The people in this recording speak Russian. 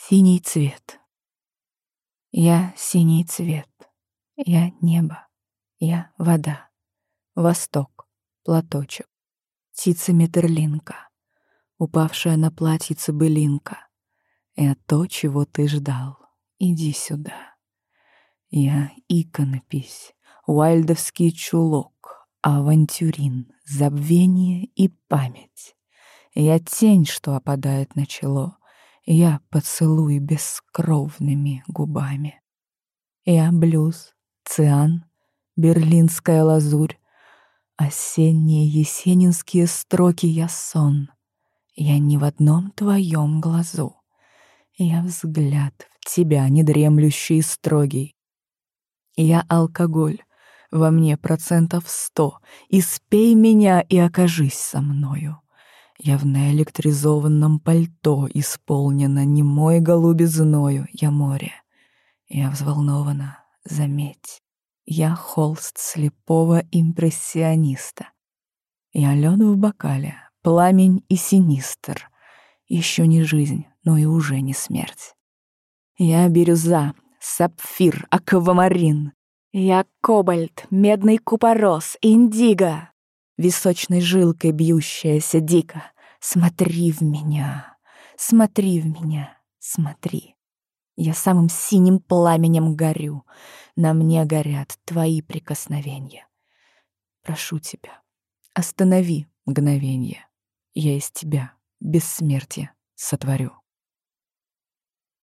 Синий цвет. Я синий цвет. Я небо. Я вода. Восток. Платочек. Птица Метерлинка. Упавшая на платье цибылинка. Я то, чего ты ждал. Иди сюда. Я иконопись, уайльдовский чулок, авантюрин, забвение и память. Я тень, что опадает на чело, я поцелуй бескровными губами. Я блюз, циан, берлинская лазурь, Осенние есенинские строки я сон. Я не в одном твоем глазу. Я взгляд в тебя, недремлющий и строгий. Я алкоголь, во мне процентов сто, И спей меня и окажись со мною. Я в наэлектризованном пальто исполнена немой голубизною, я море. Я взволнована, заметь. Я холст слепого импрессиониста. Я лед в бокале, пламень и синистр. Еще не жизнь, но и уже не смерть. Я бирюза, сапфир, аквамарин. Я кобальт, медный купорос, индиго височной жилкой бьющаяся дико. Смотри в меня, смотри в меня, смотри. Я самым синим пламенем горю, на мне горят твои прикосновения. Прошу тебя, останови мгновенье, я из тебя бессмертие сотворю.